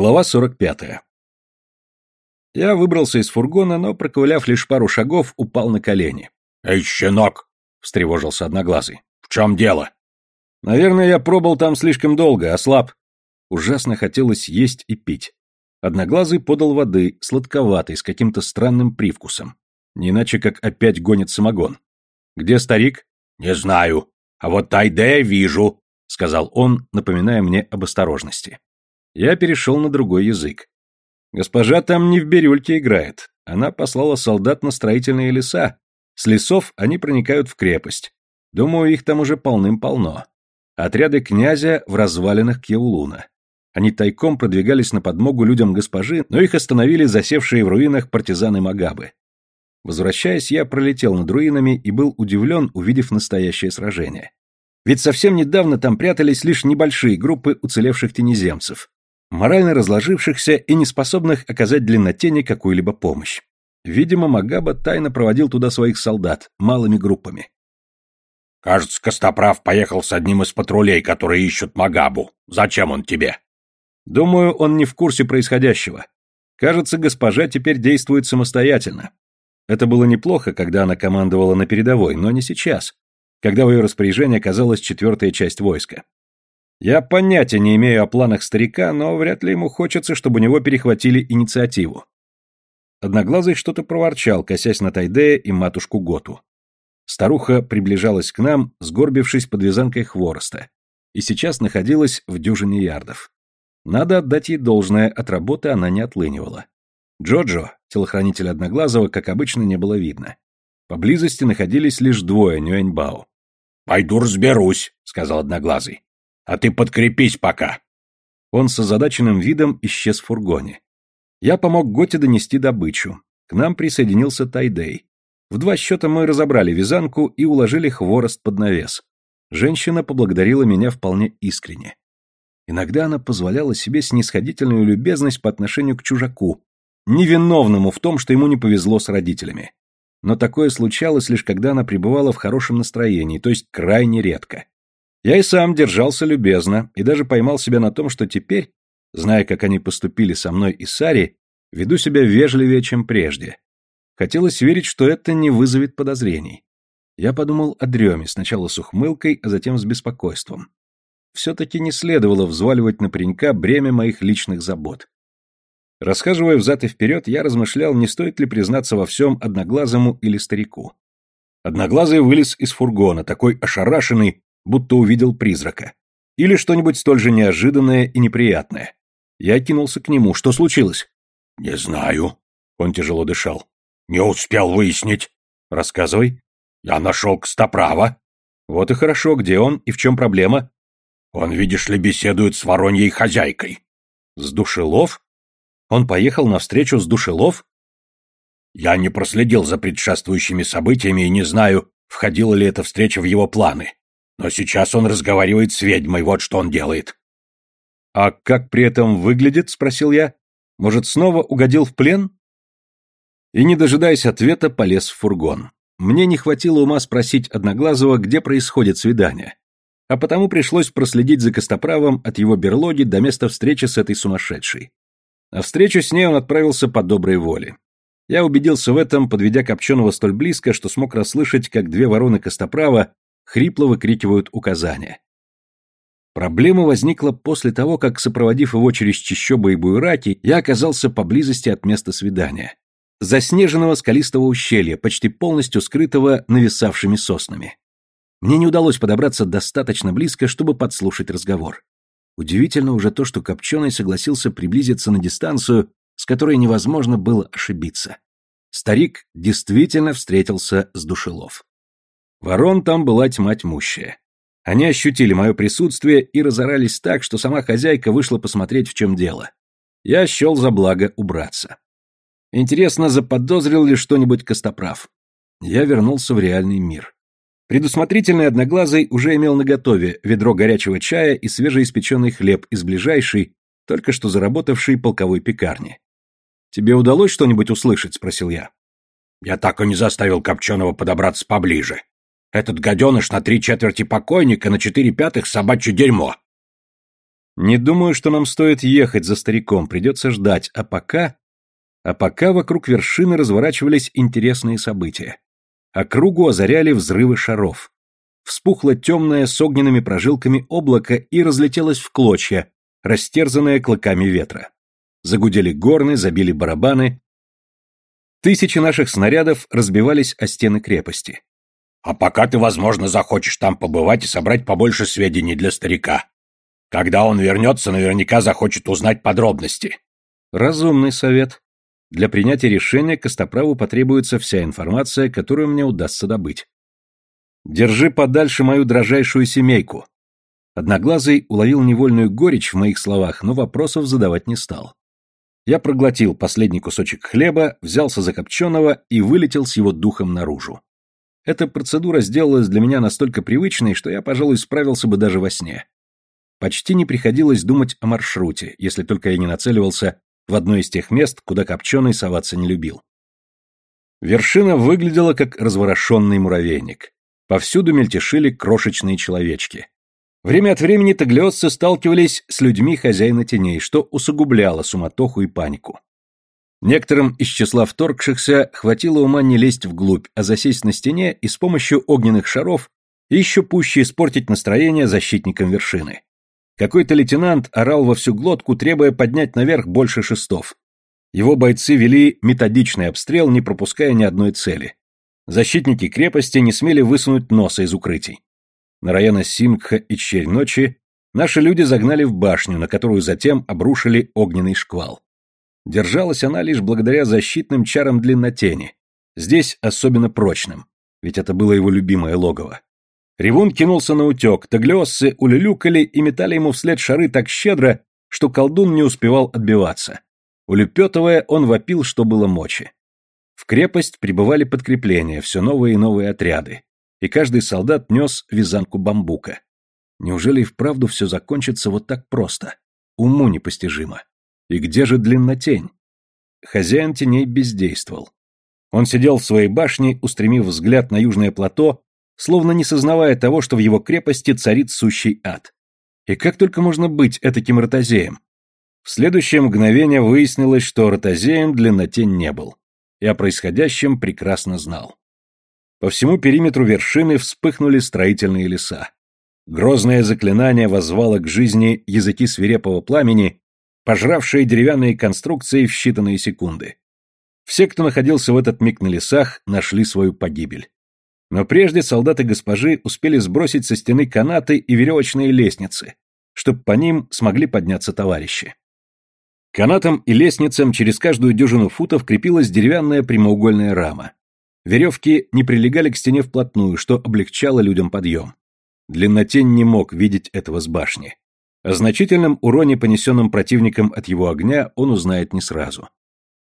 Глава 45. Я выбрался из фургона, но, проковыляв лишь пару шагов, упал на колени. «Эй, щенок!» — встревожился Одноглазый. «В чем дело?» Наверное, я пробыл там слишком долго, ослаб. Ужасно хотелось есть и пить. Одноглазый подал воды, сладковатой, с каким-то странным привкусом. Не иначе, как опять гонит самогон. «Где старик?» «Не знаю. А вот Тайде вижу», — сказал он, напоминая мне об осторожности. Я перешел на другой язык. Госпожа там не в бирюльке играет. Она послала солдат на строительные леса. С лесов они проникают в крепость. Думаю, их там уже полным-полно. Отряды князя в развалинах Кьяулуна. Они тайком продвигались на подмогу людям госпожи, но их остановили засевшие в руинах партизаны Магабы. Возвращаясь, я пролетел над руинами и был удивлен, увидев настоящее сражение. Ведь совсем недавно там прятались лишь небольшие группы уцелевших тенеземцев морально разложившихся и неспособных оказать длиннотени какую-либо помощь. Видимо, Магаба тайно проводил туда своих солдат, малыми группами. «Кажется, Костоправ поехал с одним из патрулей, которые ищут Магабу. Зачем он тебе?» «Думаю, он не в курсе происходящего. Кажется, госпожа теперь действует самостоятельно. Это было неплохо, когда она командовала на передовой, но не сейчас, когда в ее распоряжении оказалась четвертая часть войска. Я понятия не имею о планах старика, но вряд ли ему хочется, чтобы у него перехватили инициативу. Одноглазый что-то проворчал, косясь на Тайдея и матушку Готу. Старуха приближалась к нам, сгорбившись под вязанкой хвороста, и сейчас находилась в дюжине ярдов. Надо отдать ей должное, от работы она не отлынивала. Джоджо, телохранитель Одноглазого, как обычно, не было видно. Поблизости находились лишь двое Нюэньбао. «Пойду разберусь», — сказал Одноглазый. А ты подкрепись пока. Он с озадаченным видом исчез в фургоне. Я помог Готе донести добычу. К нам присоединился Тайдей. В два счета мы разобрали вязанку и уложили хворост под навес. Женщина поблагодарила меня вполне искренне. Иногда она позволяла себе снисходительную любезность по отношению к чужаку, невиновному в том, что ему не повезло с родителями. Но такое случалось лишь когда она пребывала в хорошем настроении, то есть крайне редко. Я и сам держался любезно, и даже поймал себя на том, что теперь, зная, как они поступили со мной и Сари, веду себя вежливее, чем прежде. Хотелось верить, что это не вызовет подозрений. Я подумал о дреме, сначала с ухмылкой, а затем с беспокойством. Все-таки не следовало взваливать на паренька бремя моих личных забот. Расхаживая взад и вперед, я размышлял, не стоит ли признаться во всем одноглазому или старику. Одноглазый вылез из фургона, такой ошарашенный, будто увидел призрака. Или что-нибудь столь же неожиданное и неприятное. Я кинулся к нему. Что случилось? «Не знаю». Он тяжело дышал. «Не успел выяснить». «Рассказывай». «Я нашел Костоправа». «Вот и хорошо. Где он и в чем проблема?» «Он, видишь ли, беседует с вороньей хозяйкой». «С Душелов? Он поехал на встречу с Душелов?» «Я не проследил за предшествующими событиями и не знаю, входила ли эта встреча в его планы. Но сейчас он разговаривает с ведьмой, вот что он делает. А как при этом выглядит, спросил я. Может, снова угодил в плен? И не дожидаясь ответа, полез в фургон. Мне не хватило ума спросить Одноглазого, где происходит свидание. А потому пришлось проследить за Костоправом от его берлоги до места встречи с этой сумасшедшей. На встречу с ней он отправился по доброй воле. Я убедился в этом, подведя Копченого столь близко, что смог расслышать, как две вороны Костоправа хрипло выкрикивают указания. Проблема возникла после того, как, сопроводив его через чащобы и буераки, я оказался поблизости от места свидания. Заснеженного скалистого ущелья, почти полностью скрытого нависавшими соснами. Мне не удалось подобраться достаточно близко, чтобы подслушать разговор. Удивительно уже то, что Копченый согласился приблизиться на дистанцию, с которой невозможно было ошибиться. Старик действительно встретился с Душелов. Ворон там была тьма тьмущая. Они ощутили мое присутствие и разорались так, что сама хозяйка вышла посмотреть, в чем дело. Я счел за благо убраться. Интересно, заподозрил ли что-нибудь Костоправ? Я вернулся в реальный мир. Предусмотрительный одноглазый уже имел наготове ведро горячего чая и свежеиспеченный хлеб из ближайшей, только что заработавшей полковой пекарни. «Тебе удалось что-нибудь услышать?» — спросил я. «Я так и не заставил Копченого подобраться поближе», этот гаденыш на три четверти покойника, на четыре пятых собачье дерьмо. Не думаю, что нам стоит ехать за стариком, придется ждать, а пока... А пока вокруг вершины разворачивались интересные события. Округу озаряли взрывы шаров. Вспухло темное с огненными прожилками облако и разлетелось в клочья, растерзанное клыками ветра. Загудели горны, забили барабаны. Тысячи наших снарядов разбивались о стены крепости. «А пока ты, возможно, захочешь там побывать и собрать побольше сведений для старика. Когда он вернется, наверняка захочет узнать подробности». Разумный совет. Для принятия решения Костоправу потребуется вся информация, которую мне удастся добыть. Держи подальше мою дрожайшую семейку. Одноглазый уловил невольную горечь в моих словах, но вопросов задавать не стал. Я проглотил последний кусочек хлеба, взялся за копченого и вылетел с его духом наружу. Эта процедура сделалась для меня настолько привычной, что я, пожалуй, справился бы даже во сне. Почти не приходилось думать о маршруте, если только я не нацеливался в одно из тех мест, куда Копченый соваться не любил. Вершина выглядела как разворошенный муравейник. Повсюду мельтешили крошечные человечки. Время от времени таглиосцы сталкивались с людьми хозяина теней, что усугубляло суматоху и панику. Некоторым из числа вторгшихся хватило ума не лезть вглубь, а засесть на стене и с помощью огненных шаров еще пуще испортить настроение защитникам вершины. Какой-то лейтенант орал во всю глотку, требуя поднять наверх больше шестов. Его бойцы вели методичный обстрел, не пропуская ни одной цели. Защитники крепости не смели высунуть носа из укрытий. На районы Сингха и Черь ночи наши люди загнали в башню, на которую затем обрушили огненный шквал. Держалась она лишь благодаря защитным чарам длиннотени, здесь особенно прочным, ведь это было его любимое логово. Ревун кинулся на утек, таглиоссы улюлюкали и метали ему вслед шары так щедро, что колдун не успевал отбиваться. Улепетывая, он вопил, что было мочи. В крепость прибывали подкрепления, все новые и новые отряды, и каждый солдат нес вязанку бамбука. Неужели и вправду все закончится вот так просто? Уму непостижимо. И где же длиннотень? Хозяин теней бездействовал. Он сидел в своей башне, устремив взгляд на южное плато словно не сознавая того, что в его крепости царит сущий ад. И как только можно быть этаким ротозеем? В следующее мгновение выяснилось, что ротозеем длиннотень не был. И о происходящем прекрасно знал. По всему периметру вершины вспыхнули строительные леса. Грозное заклинание воззвало к жизни языки свирепого пламени, пожравшие деревянные конструкции в считанные секунды. Все, кто находился в этот миг на лесах, нашли свою погибель. Но прежде солдаты госпожи успели сбросить со стены канаты и веревочные лестницы, чтобы по ним смогли подняться товарищи. Канатам и лестницам через каждую дюжину футов крепилась деревянная прямоугольная рама. Веревки не прилегали к стене вплотную, что облегчало людям подъем. Длиннотень не мог видеть этого с башни. О значительном уроне, понесенном противником от его огня, он узнает не сразу.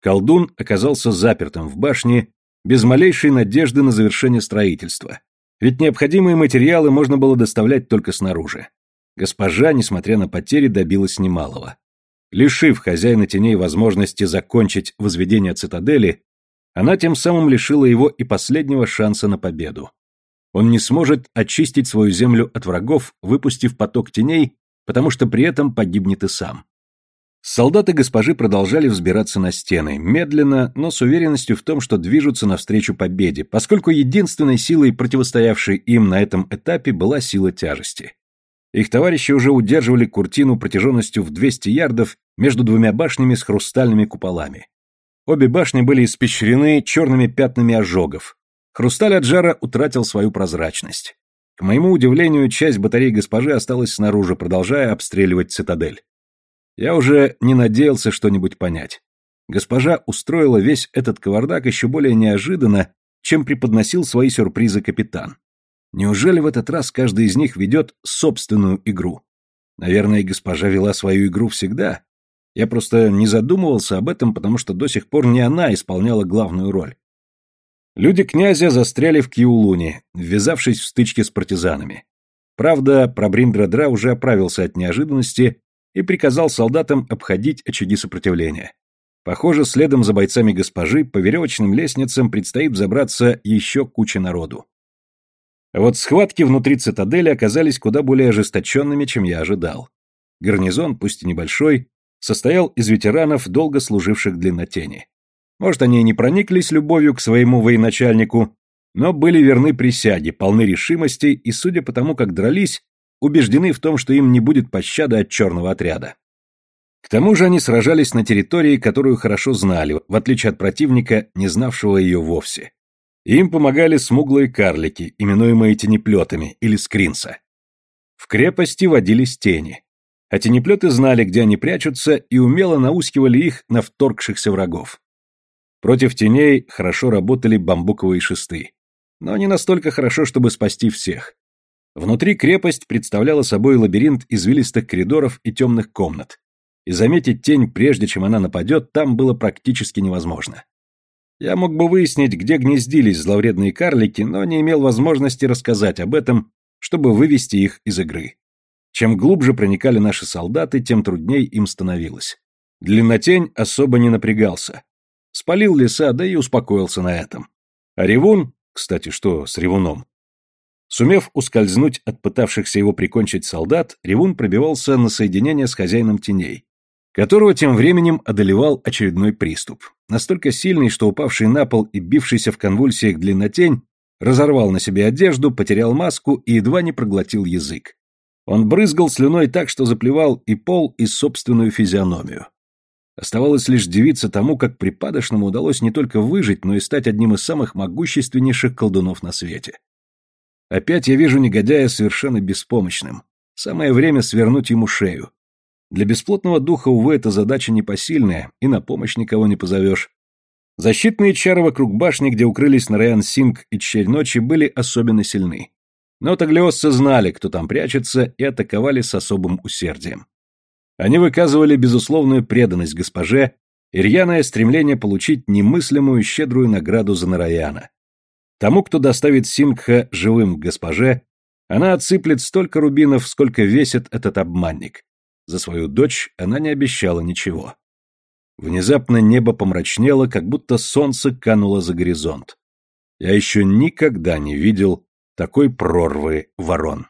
Колдун оказался запертым в башне без малейшей надежды на завершение строительства. Ведь необходимые материалы можно было доставлять только снаружи. Госпожа, несмотря на потери, добилась немалого. Лишив хозяина теней возможности закончить возведение цитадели, она тем самым лишила его и последнего шанса на победу. Он не сможет очистить свою землю от врагов, выпустив поток теней, потому что при этом погибнет и сам. Солдаты госпожи продолжали взбираться на стены, медленно, но с уверенностью в том, что движутся навстречу победе, поскольку единственной силой, противостоявшей им на этом этапе, была сила тяжести. Их товарищи уже удерживали куртину протяженностью в 200 ярдов между двумя башнями с хрустальными куполами. Обе башни были испещрены черными пятнами ожогов. Хрусталь от жара утратил свою прозрачность. К моему удивлению, часть батареи госпожи осталась снаружи, продолжая обстреливать цитадель. Я уже не надеялся что-нибудь понять. Госпожа устроила весь этот кавардак еще более неожиданно, чем преподносил свои сюрпризы капитан. Неужели в этот раз каждый из них ведет собственную игру? Наверное, госпожа вела свою игру всегда. Я просто не задумывался об этом, потому что до сих пор не она исполняла главную роль. Люди князя застряли в Киулуне, ввязавшись в стычки с партизанами. Правда, Прабриндра-Дра уже оправился от неожиданности и приказал солдатам обходить очаги сопротивления. Похоже, следом за бойцами госпожи по веревочным лестницам предстоит забраться еще куча народу. А вот схватки внутри цитадели оказались куда более ожесточенными, чем я ожидал. Гарнизон, пусть и небольшой, состоял из ветеранов, долго служивших длиннотени. Может, они и не прониклись любовью к своему военачальнику, но были верны присяге, полны решимости и, судя по тому, как дрались, убеждены в том, что им не будет пощады от черного отряда. К тому же они сражались на территории, которую хорошо знали, в отличие от противника, не знавшего ее вовсе. Им помогали смуглые карлики, именуемые тенеплетами или скринса. В крепости водились тени. А тенеплеты знали, где они прячутся, и умело наускивали их на вторгшихся врагов. Против теней хорошо работали бамбуковые шесты. Но не настолько хорошо, чтобы спасти всех. Внутри крепость представляла собой лабиринт извилистых коридоров и темных комнат. И заметить тень, прежде чем она нападет, там было практически невозможно. Я мог бы выяснить, где гнездились зловредные карлики, но не имел возможности рассказать об этом, чтобы вывести их из игры. Чем глубже проникали наши солдаты, тем трудней им становилось. Длиннотень особо не напрягался. Спалил леса, да и успокоился на этом. А Ревун, кстати, что с Ревуном? Сумев ускользнуть от пытавшихся его прикончить солдат, Ревун пробивался на соединение с хозяином теней, которого тем временем одолевал очередной приступ. Настолько сильный, что упавший на пол и бившийся в конвульсиях длиннотень разорвал на себе одежду, потерял маску и едва не проглотил язык. Он брызгал слюной так, что заплевал и пол, и собственную физиономию. Оставалось лишь дивиться тому, как припадочному удалось не только выжить, но и стать одним из самых могущественнейших колдунов на свете. Опять я вижу негодяя совершенно беспомощным. Самое время свернуть ему шею. Для бесплотного духа, увы, эта задача непосильная, и на помощь никого не позовешь. Защитные чары вокруг башни, где укрылись Нараян Синг и Черь Ночи, были особенно сильны. Но таглиосцы знали, кто там прячется, и атаковали с особым усердием. Они выказывали безусловную преданность госпоже и рьяное стремление получить немыслимую щедрую награду за Нараяна. Тому, кто доставит Сингха живым к госпоже, она отсыплет столько рубинов, сколько весит этот обманник. За свою дочь она не обещала ничего. Внезапно небо помрачнело, как будто солнце кануло за горизонт. Я еще никогда не видел такой прорвы ворон.